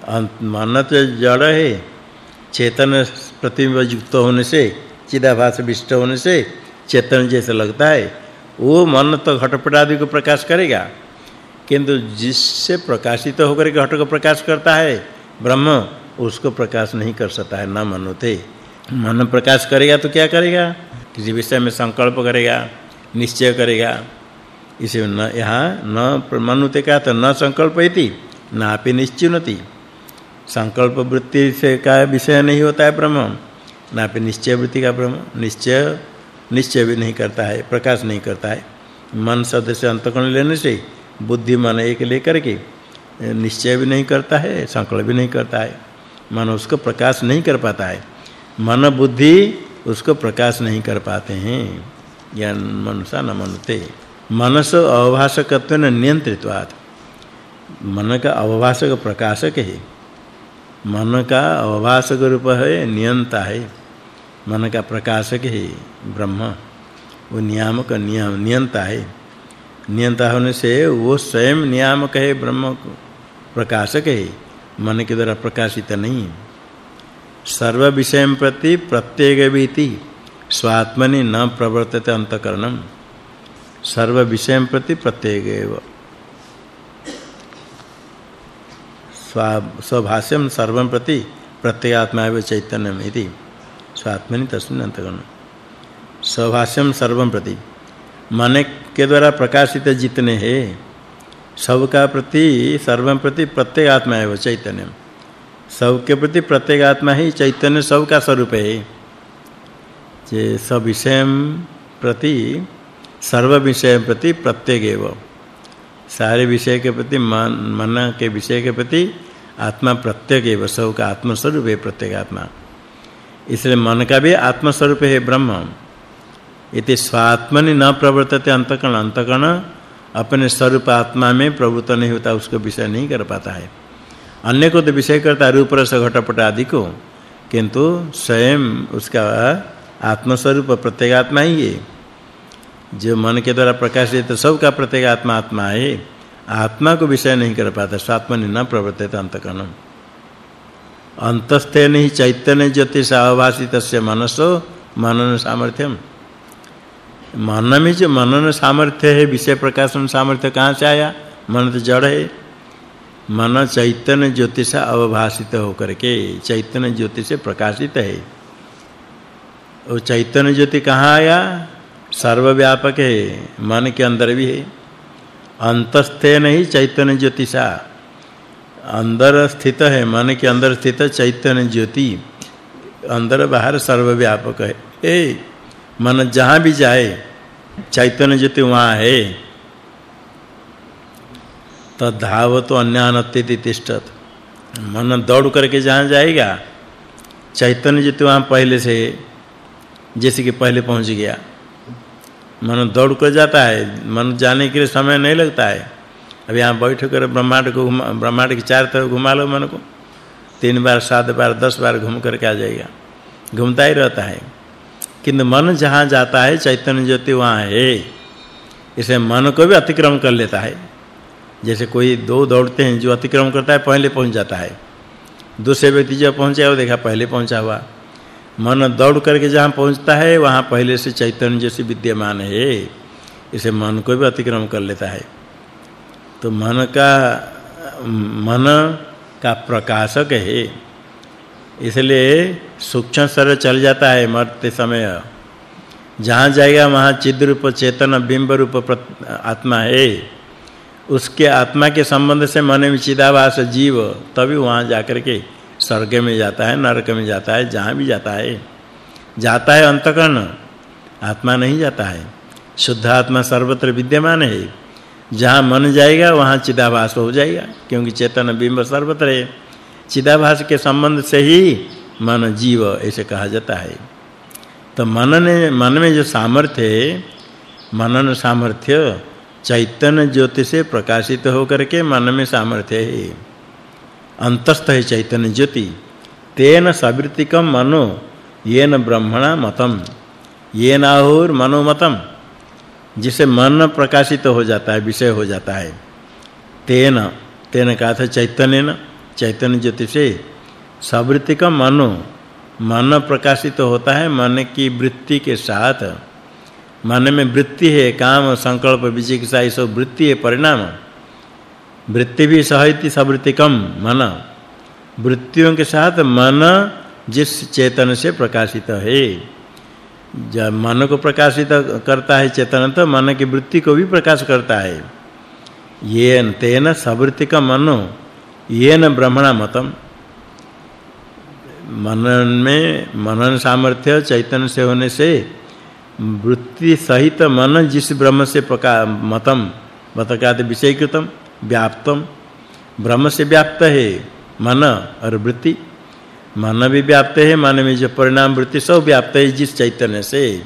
मन तो जड़ है, चेतन प्रतिबिंब युक्त होने से, चिदाभास विष्ट होने से चेतन जैसे लगता है। वो मन तो घटपट आदि को प्रकाश करेगा। किंतु जिससे प्रकाशित होकर घट को प्रकाश करता है, ब्रह्म, उसको प्रकाश नहीं कर सकता है, न मनुते। मन प्रकाश करेगा तो क्या करेगा? किसी विषय में संकल्प करेगा, निश्चय करेगा। इसे न, यहाँ न मनुते का तो न संकल्प इति नापि निश्चिनति। संकल्प वृत्ति से का विषय नहीं होता है ब्रह्म नापि निश्चय वृत्ति का ब्रह्म, निश्चय निश्चय भी नहीं करता है, प्रकाश नहीं करता है। मन सदस्य अंतकरण लेने से बुद्धि मन एक लेकर के निश्चय भी नहीं करता है, संकल्प भी नहीं करता है। मन उसको प्रकाश नहीं कर पाता है। मन बुद्धि उसको प्रकाश नहीं कर पाते हैं। ज्ञान मनसा न मनते। मनस अवभाषकत्व नियंत्रितवाद मन का अवभाषक प्रकाशक है। मन का अवभाषक रूप है, नियंता है। मन का प्रकाशक है, ब्रह्म। वो नियामक नियम नियंता है। नियंता होने से वो स्वयं नियामक है ब्रह्म प्रकाशक है। मन के द्वारा प्रकाशित नहीं। सर्व विषय प्रति प्रत्येक बीति स्वात्मनि न प्रवर्तते अंतकरणम सर्व विषय प्रति प्रत्येक एव स्वभाष्यम सर्वम प्रति प्रत्येगात्मा एव चैतन्यम इति। स्वात्मनि तस्मिन् अंतकरण। स्वभाष्यम सर्वम प्रति मन के द्वारा प्रकाशित जितने हैं, सबका प्रति सर्वम प्रति प्रत्येक आत्मा है वो चैतन्य। सब के प्रति प्रत्येक आत्मा ही चैतन्य सब का स्वरूप है। जे सब विषय प्रति, सर्व विषय प्रति प्रत्येक एव सारे विषय के प्रति, मन मन के विषय के प्रति आत्मा प्रत्येक एव सब का आत्म स्वरूप है प्रत्येक आत्मा। इसलिए मन का भी आत्म स्वरूप है ब्रह्म। इति स्वात्मनि न प्रवर्तते अंतकरण। अंतकरण अपने स्वरूप आत्मा में प्रवृत्त नहीं होता, उसको विषय नहीं कर पाता है। अन्य को तो विषय करता रूप रस घटपट आदि को। किंतु स्वयं उसका आत्म स्वरूप प्रत्येगात्मा ही है। जो मन के द्वारा प्रकाशित सब का प्रत्येगात्मा आत्मा है। आत्मा को विषय नहीं कर पाता, स्वात्मनि न प्रवर्तित अंतकरण। अंतस्थे नहीं चैतन्य ज्योतिष अभासितस्य मनसो, मनन सामर्थ्यम। मन में जो मनन सामर्थ्य है, विषय प्रकाशन सामर्थ्य कहाँ से आया? मन तो जड़ है। मन चैतन्य ज्योति से अवभाषित होकर के, चैतन्य ज्योति से प्रकाशित है। वो चैतन्य ज्योति कहाँ आया? सर्वव्यापक है, मन के अंदर भी है। अंतस्थे नहीं चैतन्य ज्योति सा अंदर स्थित है, मन के अंदर स्थित चैतन्य ज्योति। अंदर बाहर सर्वव्यापक है। ए, मन जहाँ भी जाए चैतन्य ज्योति वहाँ है। तो तो अन्यानत्ति तिष्ठत। मन दौड़ करके जहाँ जाएगा चैतन्य ज्योति वहाँ पहले से, जैसे कि पहले पहुँच गया। मन दौड़ कर जाता है, मन जाने के लिए समय नहीं लगता है। अब यहाँ बैठ कर ब्रह्मांड को ब्रह्मांड के चार तरफ़ घुमा लो मन को। तीन बार, सात बार, दस बार घूम करके आ जाएगा। घूमता ही रहता है। किंतु मन जहाँ जाता है, चैतन्य ज्योति वहाँ है। इसे मन को भी अतिक्रम कर लेता है। जैसे कोई दो दौड़ते हैं, जो अतिक्रम करता है, पहले पहुँच जाता है। दूसरे व्यक्ति जब पहुँचा, वो देखा पहले पहुँचा हुआ। मन दौड़ करके जहाँ पहुँचता है, वहाँ पहले से चैतन्य जैसे विद्यमान है। इसे मन को भी अतिक्रम कर लेता है। तो मन का मन का प्रकाशक है। इसलिए सूक्ष्म शरीर चल जाता है मरते समय। जहाँ जाएगा, वहाँ चिद रूप, चेतन, बिंब रूप आत्मा है। उसके आत्मा के संबंध से मन में चिदाभास जीव, तभी वहाँ जाकर के स्वर्ग में जाता है, नरक में जाता है, जहाँ भी जाता है। जाता है अंतकरण, आत्मा नहीं जाता है। शुद्ध आत्मा सर्वत्र विद्यमान है। जहाँ मन जाएगा, वहाँ चिदाभास हो जाएगा, क्योंकि चेतन, बिंब सर्वत्र है। चिदाभास के संबंध से ही मन जीव, ऐसे कहा जाता है। तो मन ने मन में जो सामर्थ्य है, मनन सामर्थ्य चैतन्य ज्योति से प्रकाशित होकर के मन में सामर्थ्य है। अंतस्थ है चैतन्य ज्योति। तेन सवृत्तिकम मनो, येन ब्रह्मणा मतम। येन आहुर मनोमतम जिसे मन प्रकाशित हो जाता है, विषय हो जाता है। तेन तेन का था चैतन्य चैतन्य ज्योति से सवृत्ति का मनो, मन प्रकाशित होता है मन की वृत्ति के साथ। मन में वृत्ति है, काम, संकल्प, विचिकित्सा, ये सब वृत्ति है, परिणाम। वृत्ति भी सहैति सवृत्तिकम मन। वृत्तियों के साथ मन जिस चेतन से प्रकाशित है। जब मन को प्रकाशित करता है चेतन तो मन की वृत्ति को भी प्रकाश करता है। ये तेन सवृत्ति का मनो। येन ब्रह्मणा मतम मनन में मनन सामर्थ्य चैतन्य से होने से वृत्ति सहित मन जिस ब्रह्म से प्रकाश मतम विषय विषयकृतम व्याप्तम ब्रह्म से व्याप्त है मन और वृत्ति। मन भी व्याप्त है, मन में जो परिणाम वृत्ति सब व्याप्त है जिस चैतन्य से।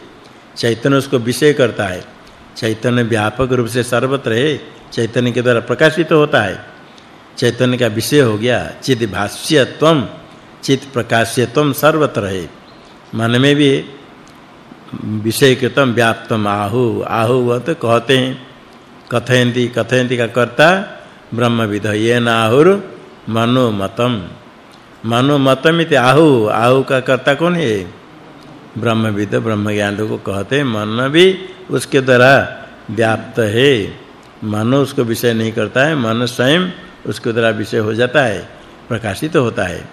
चैतन्य उसको विषय करता है। चैतन्य व्यापक रूप से सर्वत्र है। चैतन्य के द्वारा प्रकाशित होता है। चैतन्य का विषय हो गया, चिद भाष्यत्वम चित प्रकाश्यत्वम सर्वत्र है। मन में भी विषय कृतम व्याप्तम आहु आहु वह तो कहते हैं। कथयंती कथयंती का कर्ता ब्रह्मविद ये नाहुर मनोमतम। मनोमतम इति आहु आहु का कर्ता कौन है? ब्रह्मविद ब्रह्म ज्ञान को कहते मन भी उसके द्वारा व्याप्त है। मनो उसको विषय नहीं करता है, मन स्वयं उसके द्वारा विषय हो जाता है, प्रकाशित तो होता है।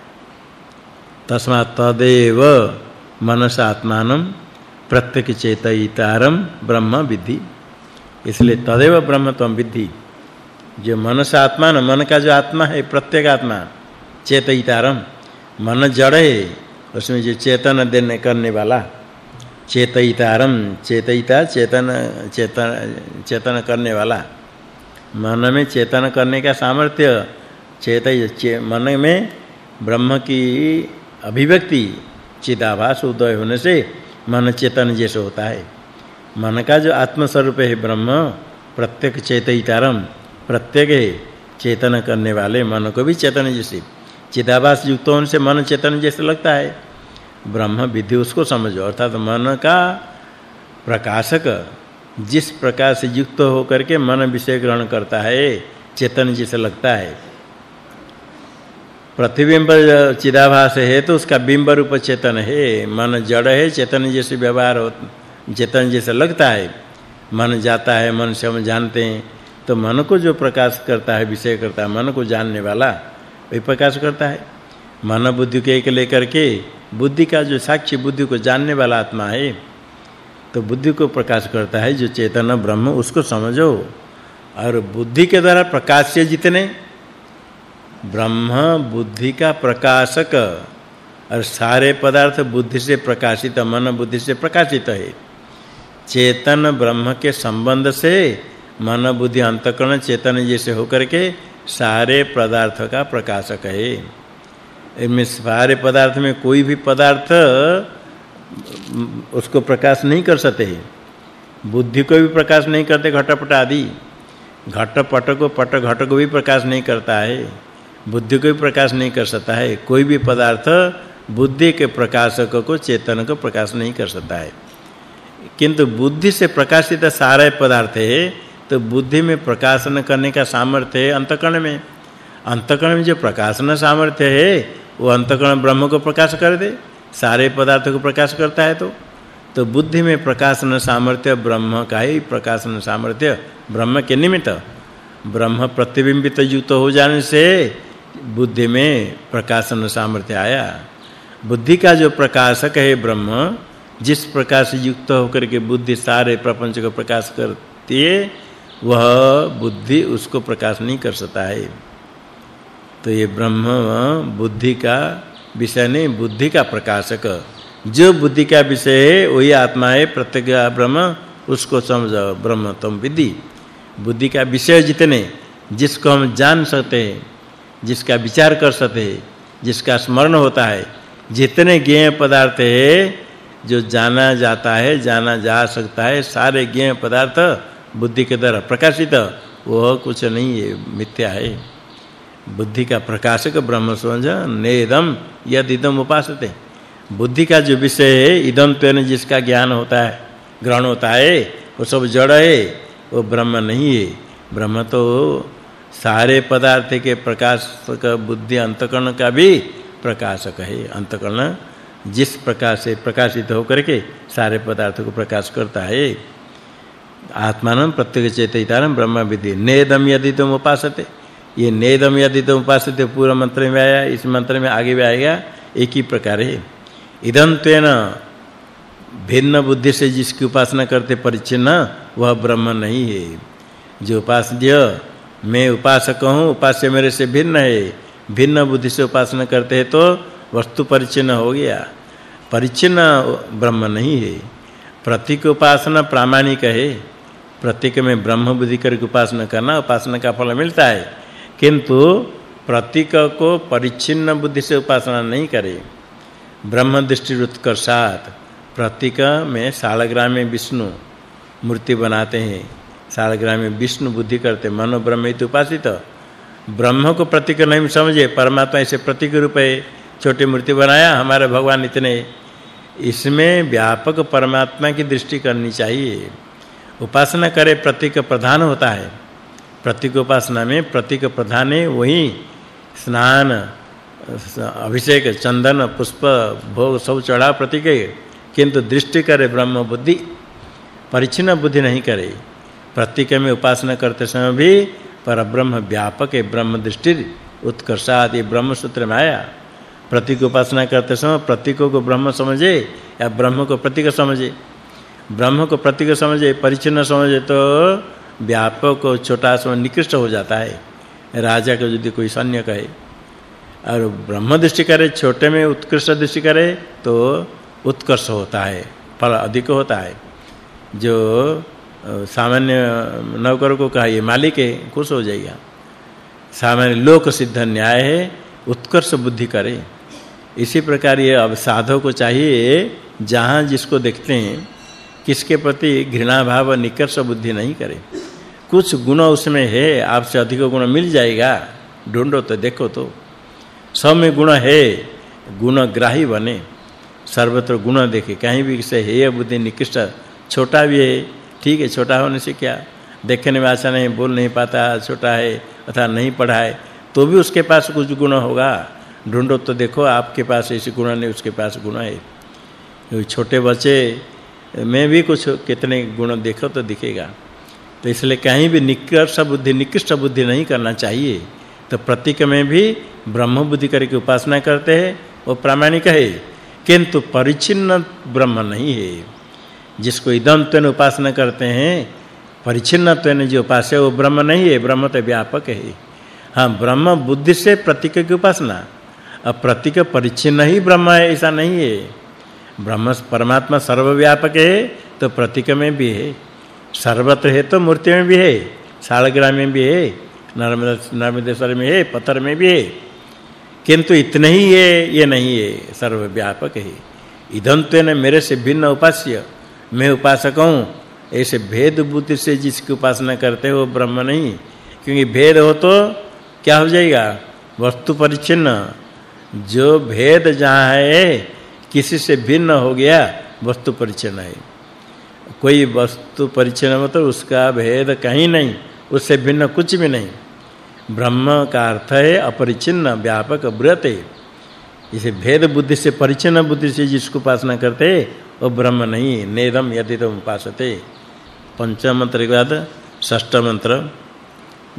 तस्मात् तदेव मनसा आत्मानं प्रत्यक्ष चेतयितारम ब्रह्म विद्धि। इसलिए तदेव ब्रह्म तम विद्धि। जो मनस आत्मा न, मन का जो आत्मा है, प्रत्येक आत्मा चेतयितारम मन जड़ है, उसमें जो चेतन देने करने वाला चेतयितारम चेतयिता, चेतन चेतन चेतन करने वाला मन में चेतन करने का सामर्थ्य, चेतय मन में ब्रह्म की अभिव्यक्ति चिदाभास उदय होने से मन चेतन जैसे होता है। मन का जो आत्म स्वरूप है ब्रह्म, प्रत्येक चेतयितारम, प्रत्येक है चेतन करने वाले मन को भी चेतन जैसे। चिदाभास युक्त होने से मन चेतन जैसे लगता है। ब्रह्म विधि उसको समझो, अर्थात मन का प्रकाशक जिस प्रकार से युक्त होकर के मन विषय ग्रहण करता है चेतन जैसे लगता है। प्रतिबिंब चिदाभास है तो उसका बिंब रूप चेतन है। मन जड़ है, चेतन जैसे व्यवहार चेतन जैसे लगता है। मन जाता है, मन से हम जानते हैं तो मन को जो प्रकाश करता है, विषय करता है, मन को जानने वाला वही प्रकाश करता है। मन बुद्धि के एक लेकर के बुद्धि का जो साक्षी बुद्धि को जानने वाला आत्मा है तो बुद्धि को प्रकाश करता है, जो चेतन ब्रह्म, उसको समझो। और बुद्धि के द्वारा प्रकाश से जितने, ब्रह्म बुद्धि का प्रकाशक। और सारे पदार्थ बुद्धि से प्रकाशित, मन बुद्धि से प्रकाशित है। चेतन ब्रह्म के संबंध से मन बुद्धि अंतकरण, चेतन जैसे होकर के सारे पदार्थ का प्रकाशक है। इनमें सारे पदार्थ में कोई भी पदार्थ उसको प्रकाश नहीं कर सकते बुद्धि को भी प्रकाश नहीं करते, घटपट आदि। घटपट को पट, घट को भी प्रकाश नहीं करता है। बुद्धि को भी प्रकाश नहीं कर सकता है। कोई भी पदार्थ बुद्धि के प्रकाशक को, चेतन को प्रकाश नहीं कर सकता है। किंतु बुद्धि से प्रकाशित सारे पदार्थ है तो बुद्धि में प्रकाशन करने का सामर्थ्य है अंतकरण में। अंतकरण में जो प्रकाशन सामर्थ्य है, वो अंतकरण ब्रह्म को प्रकाश कर दे। सारे पदार्थों को प्रकाश करता है तो तो बुद्धि में प्रकाशन सामर्थ्य ब्रह्म का ही प्रकाशन सामर्थ्य ब्रह्म के निमित्त। ब्रह्म प्रतिबिंबित युक्त हो जाने से बुद्धि में प्रकाशन सामर्थ्य आया। बुद्धि का जो प्रकाशक है ब्रह्म, जिस प्रकार से युक्त होकर के बुद्धि सारे प्रपंच को प्रकाश करती है, वह बुद्धि उसको प्रकाश नहीं कर सकता है। तो ये ब्रह्म बुद्धि का विषय नहीं, बुद्धि का प्रकाशक। जो बुद्धि का विषय है, वही आत्मा है, प्रत्येक ब्रह्म, उसको समझो, ब्रह्म तुम विधि। बुद्धि का विषय जितने, जिसको हम जान सकते हैं, जिसका विचार कर सकते हैं, जिसका स्मरण होता है, जितने ज्ञेय पदार्थ है, जो जाना जाता है, जाना जा सकता है, सारे ज्ञेय पदार्थ बुद्धि के द्वारा प्रकाशित, वह कुछ नहीं है, मिथ्या है। बुद्धि का प्रकाशक ब्रह्म समझ नेदम यद इदम उपासते। बुद्धि का जो विषय है, इदम तेन जिसका ज्ञान होता है, ग्रहण होता है, वो सब जड़ है, वो ब्रह्म नहीं है। ब्रह्म तो सारे पदार्थ के प्रकाशक बुद्धि अंतकरण का भी प्रकाशक है। अंतकरण जिस प्रकार से प्रकाशित होकर के सारे पदार्थ को प्रकाश करता है। आत्मानं प्रत्येक चेतितारं ब्रह्म विधि नेदम यदि तुम उपासते। ये नेदम यदि तुम उपासते पूर्व मंत्र में आया, इस मंत्र में आगे भी आएगा, एक ही प्रकार है। इदं तेन भिन्न बुद्धि से जिसकी उपासना करते परिचिन्न, वह ब्रह्म नहीं है। जो उपास्य, मैं उपासक हूँ, उपास्य मेरे से भिन्न है। भिन्न बुद्धि से उपासना करते हैं तो वस्तु परिचिन्न हो गया। परिचिन्न ब्रह्म नहीं है। प्रतीक उपासना प्रामाणिक है। प्रतीक में ब्रह्म बुद्धि करके उपासना करना, उपासना का फल मिलता है। किंतु प्रतीक को परिचिन्न बुद्धि से उपासना नहीं करे। ब्रह्म दृष्टि उत्कर्षात प्रतीक में सालग्राम में विष्णु मूर्ति बनाते हैं। सालग्राम में विष्णु बुद्धि करते मनो ब्रह्म इति उपासित। ब्रह्म को प्रतीक नहीं समझे, परमात्मा ऐसे प्रतीक रूप है छोटी मूर्ति बनाया, हमारे भगवान इतने। इसमें व्यापक परमात्मा की दृष्टि करनी चाहिए। उपासना करे प्रतीक प्रधान होता है। प्रतीक उपासना में प्रतीक प्रधान है वही स्नान, अभिषेक, चंदन, पुष्प, भोग, सब चढ़ा प्रतीक है। किंतु दृष्टि करे ब्रह्म बुद्धि, परिचिन बुद्धि नहीं करे। प्रतीक में उपासना करते समय भी पर ब्रह्म व्यापक है, ब्रह्म दृष्टि उत्कर्षात, ये ब्रह्म सूत्र में आया। प्रतीक उपासना करते समय प्रतीकों को ब्रह्म समझे या ब्रह्म को प्रतीक समझे। ब्रह्म को प्रतीक समझे, परिचिन समझे तो व्यापक और छोटा समझ निकृष्ट हो जाता है। राजा को यदि कोई सैन्य कहे और ब्रह्म दृष्टि करे, छोटे में उत्कृष्ट दृष्टि करे तो उत्कर्ष होता है, फल अधिक होता है। जो सामान्य नौकर को कहा, ये मालिक है, खुश हो जाएगा सामान्य लोक सिद्ध न्याय है, उत्कर्ष बुद्धि करे। इसी प्रकार ये अब साधक को चाहिए, जहाँ जिसको देखते हैं, किसके प्रति घृणा भाव निकर्ष बुद्धि नहीं करे। कुछ गुण उसमें है, आपसे अधिक गुण मिल जाएगा। ढूंढो तो देखो तो। सब में गुण है गुण ग्राही बने। सर्वत्र गुण देखे, कहीं भी से है बुद्धि निकृष्ट, छोटा भी है, ठीक है, छोटा होने से क्या? देखने में आशा नहीं, बोल नहीं पाता, छोटा है अथवा नहीं पढ़ा है तो भी उसके पास कुछ गुण होगा। ढूंढो तो देखो, आपके पास ऐसे गुण नहीं, उसके पास गुण है। छोटे बच्चे, में भी कुछ कितने गुण देखो तो दिखेगा। तो इसलिए कहीं भी निकृष्ट बुद्धि निकृष्ट बुद्धि नहीं करना चाहिए। तो प्रतीक में भी ब्रह्म बुद्धि करके उपासना करते हैं, वो प्रामाणिक है। किंतु परिचिन्न ब्रह्म नहीं है। जिसको इदम उपासना करते हैं, परिचिन्न तन जो उपास्य वो ब्रह्म नहीं है, ब्रह्म तो व्यापक है। हाँ ब्रह्म बुद्धि से प्रतीक की उपासना। अब प्रतीक परिचिन्न ही ब्रह्म है, ऐसा नहीं है। ब्रह्म परमात्मा सर्वव्यापक है तो प्रतीक में भी है। सर्वत्र है तो मूर्ति में भी है शालग्राम में भी है, नर्मदा, नर्मदेश्वर में है, पत्थर में भी है। किंतु इतने ही है, ये नहीं है, सर्वव्यापक है। इदंत्वेन मेरे से भिन्न उपास्य, मैं उपासक हूँ। ऐसे भेद बुद्धि से जिसकी उपासना करते हो ब्रह्म नहीं, क्योंकि भेद हो तो क्या हो जाएगा? वस्तु परिचिन्न जो भेद जहाँ है, किसी से भिन्न हो गया, वस्तु परिचिन्न है। कोई वस्तु परिचिन्न मतलब उसका भेद कहीं नहीं, उससे भिन्न कुछ भी नहीं। ब्रह्म का अर्थ है अपरिचिन्न, व्यापक, बृहत। है इसे भेद बुद्धि से, परिचिन्न बुद्धि से जिसको उपासना करते, वो ब्रह्म नहीं, नेदम यदि तुम उपासते। पंचम मंत्र के बाद षष्ठ मंत्र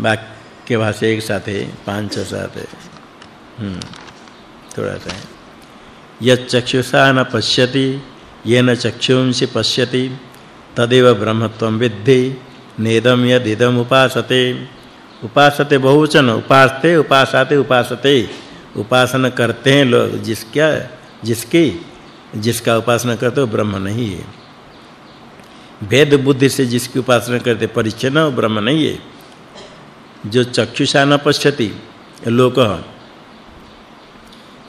वाक्य भाषा एक साथ है, पाँच साथ है। हम्म थोड़ा सा यक्षुषा न पश्यति, येन चक्षुंसि पश्यति। तदेव ब्रह्मत्वं विद्धि। नेदम यदिदम उपासते उपासते बहुवचन, उपासते उपासते उपासते। उपासना करते हैं लोग, जिसका, जिसकी, जिसका उपासना करते ब्रह्म नहीं है। भेद बुद्धि से जिसकी उपासना करते परिचन्न वो ब्रह्म नहीं है। जो चक्षुषा न पश्यति, लोक,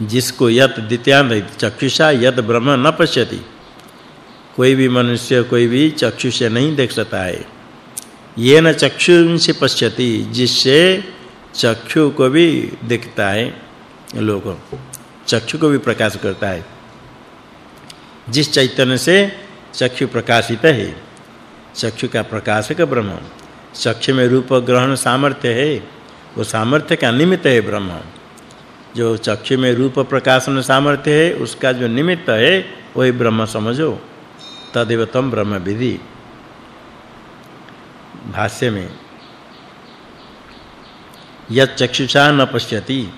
जिसको यत द्वितीयांत चक्षुषा यत ब्रह्म न पश्यति कोई भी मनुष्य, कोई भी चक्षु से नहीं देख सकता है। ये न चक्षु से पश्यति, जिससे चक्षु को भी दिखता है लोक चक्षु को भी प्रकाश करता है। जिस चैतन्य से चक्षु प्रकाशित है, चक्षु का प्रकाशक ब्रह्म। चक्षु में रूप, ग्रहण, सामर्थ्य है, वो सामर्थ्य का निमित्त है ब्रह्म। जो चक्षु में रूप, प्रकाशन, सामर्थ्य है, उसका जो निमित्त है, वही ब्रह्म समझो। तदेव तम ब्रह्म विधि। भाष्य में, यत् चक्षुषा न पश्यति।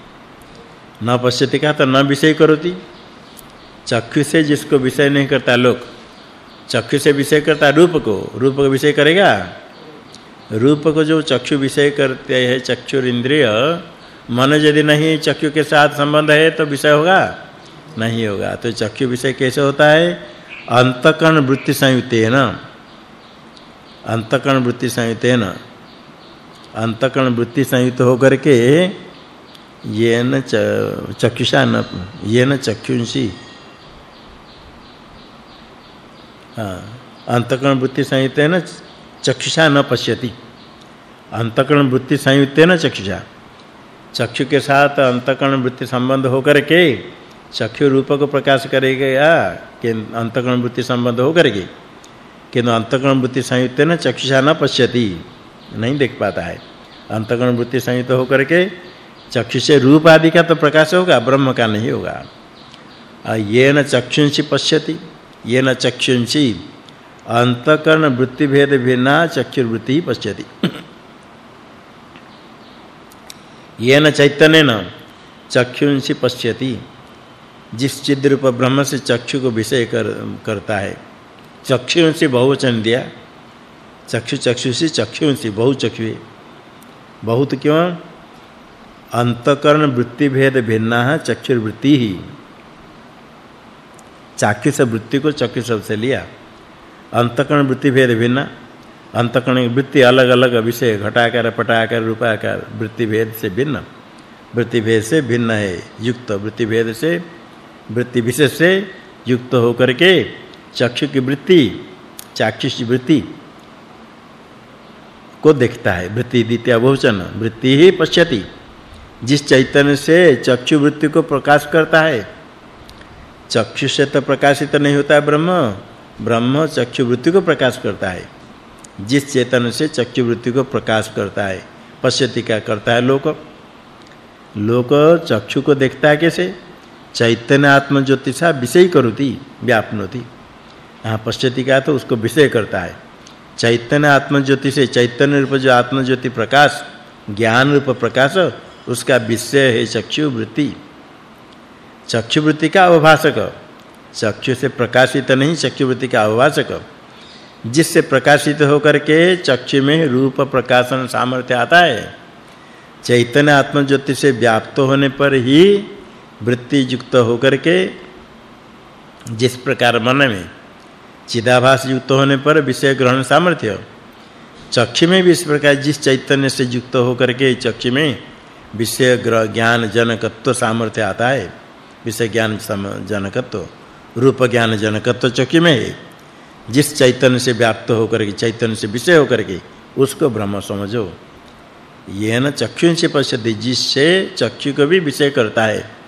न पश्यति का तो न विषय करोति। चक्षु से जिसको विषय नहीं करता लोक चक्षु से विषय करता रूप को रूप को विषय करेगा? रूप को जो चक्षु विषय करते हैं चक्षु इंद्रिय मन यदि नहीं चक्षु के साथ संबंध है तो विषय होगा? नहीं होगा। तो चक्षु विषय कैसे होता है? अंतकरण वृत्ति संयुक्तेन अंतकरण वृत्ति संयुक्तेन अंतकरण वृत्ति संयुक्त होकर के येन चक्षुषा न, येन चक्षुंसी हाँ वृत्ति संयुक्तेन चक्षुषा न पश्यति। अंतकरण वृत्ति संयुक्तेन चक्षुषा। चक्षु के साथ अंतकरण वृत्ति संबंध होकर के चक्षु रूप को प्रकाश करेगा कि अंतकरण वृत्ति संबंध होकर के किंतु अंतकरण वृत्ति संयुक्त न चक्षुषा न पश्यति? नहीं देख पाता है। अंतकरण वृत्ति संयुक्त होकर के चक्षु से रूप आदि का तो प्रकाश होगा, ब्रह्म का नहीं होगा। ये न चक्षुंसी पश्यति, ये न चक्षुंसी अंतकरण वृत्ति भेद भिन्ना चक्षुर्वृत्ति पश्यति। ये न चैतन्य न चक्षुंसी पश्यति। जिस चिद रूप ब्रह्म से चक्षु को विषय कर, करता है। चक्षु से बहुवचन दिया। चक्षु चक्षु से चक्षु से बहुचक्षु बहुत क्यों? अंतकरण वृत्ति भेद भिन्ना चक्षुर वृत्ति ही। चाक्षु से वृत्ति को चक्षु शब्द से लिया। अंतकरण वृत्ति भेद भिन्ना। अंतकरण वृत्ति अलग-अलग विषय घटाकार, पटाकार, रूपाकार, वृत्ति भेद से भिन्न। वृत्ति भेद से भिन्न है, युक्त वृत्ति भेद से वृत्ति विशेष से युक्त होकर के चक्षु की वृत्ति, चाक्षुष वृत्ति को देखता है। वृत्ति द्वितीय बहुवचन वृत्ति ही पश्यति, जिस चैतन्य से चक्षु वृत्ति को प्रकाश करता है। चक्षु से तो प्रकाशित नहीं होता है ब्रह्म ब्रह्म चक्षु वृत्ति को प्रकाश करता है। जिस चेतन से चक्षु वृत्ति को प्रकाश करता है, पश्यति का करता है लोक? लोक चक्षु को देखता है कैसे? चैतन्य आत्म ज्योति सा विषय करोति, व्यापनोति। हाँ पश्यति का तो उसको विषय करता है। चैतन्य आत्म ज्योति से चैतन्य रूप जो आत्म ज्योति प्रकाश ज्ञान रूप प्रकाश, उसका विषय है चक्षु वृत्ति चक्षु वृत्ति का अवभाषक। चक्षु से प्रकाशित नहीं चक्षु वृत्ति का अवभाषक। जिससे प्रकाशित होकर के चक्षु में रूप प्रकाशन सामर्थ्य आता है चैतन्य आत्म ज्योति से व्याप्त होने पर ही वृत्ति युक्त होकर के जिस प्रकार मन में चिदाभास युक्त होने पर विषय ग्रहण सामर्थ्य, चक्षु में भी इस प्रकार जिस चैतन्य से युक्त होकर के चक्षु में विषय ग्रह ज्ञान जनकत्व सामर्थ्य आता है, विषय ज्ञान जनकत्व, रूप ज्ञान जनकत्व चक्षु में है जिस चैतन्य से व्याप्त होकर के, चैतन्य से विषय होकर के, उसको ब्रह्म समझो। येन चक्षु से पश्यति, जिससे चक्षु को भी विषय करता है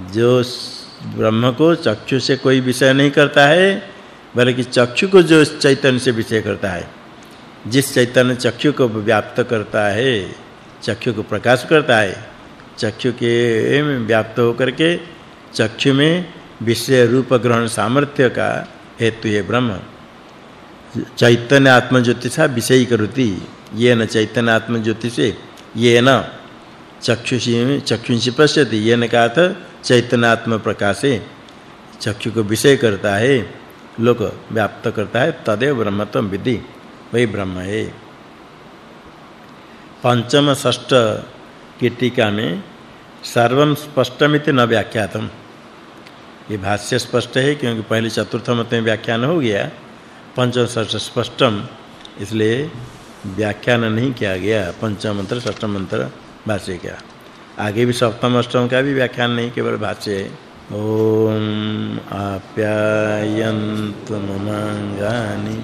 जो ब्रह्म को चक्षु से कोई विषय नहीं करता है, बल्कि चक्षु को जो चैतन्य से विषय करता है। जिस चैतन्य चक्षु को व्याप्त करता है, चक्षु को प्रकाश करता है, चक्षु के व्याप्त होकर के चक्षु में विषय रूप ग्रहण सामर्थ्य का हेतु है ब्रह्म। चैतन्य आत्म सा विषय करुति, ये न चैतन्य आत्म ज्योति से ये न चक्षुषी चक्षुषी पश्यति, ये न का था चैतन्यात्म प्रकाशे चक्षु को विषय करता है, लोक व्याप्त करता है, तदेव ब्रह्मत्वम विधि वही ब्रह्म है। पंचम षष्ठ की टीका में सर्वम स्पष्टमिति न व्याख्यातम। ये भाष्य स्पष्ट है, क्योंकि पहले चतुर्थ मत में व्याख्यान हो गया, पंचम षष्ठ स्पष्टम, इसलिए व्याख्यान नहीं किया गया, पंचम मंत्र, षष्ठ मंत्र भाष्य क्या। आगे भी सप्तम अष्टम का भी व्याख्यान नहीं केवल भाष्य है। ओम आप्यायन्तु ममांगानि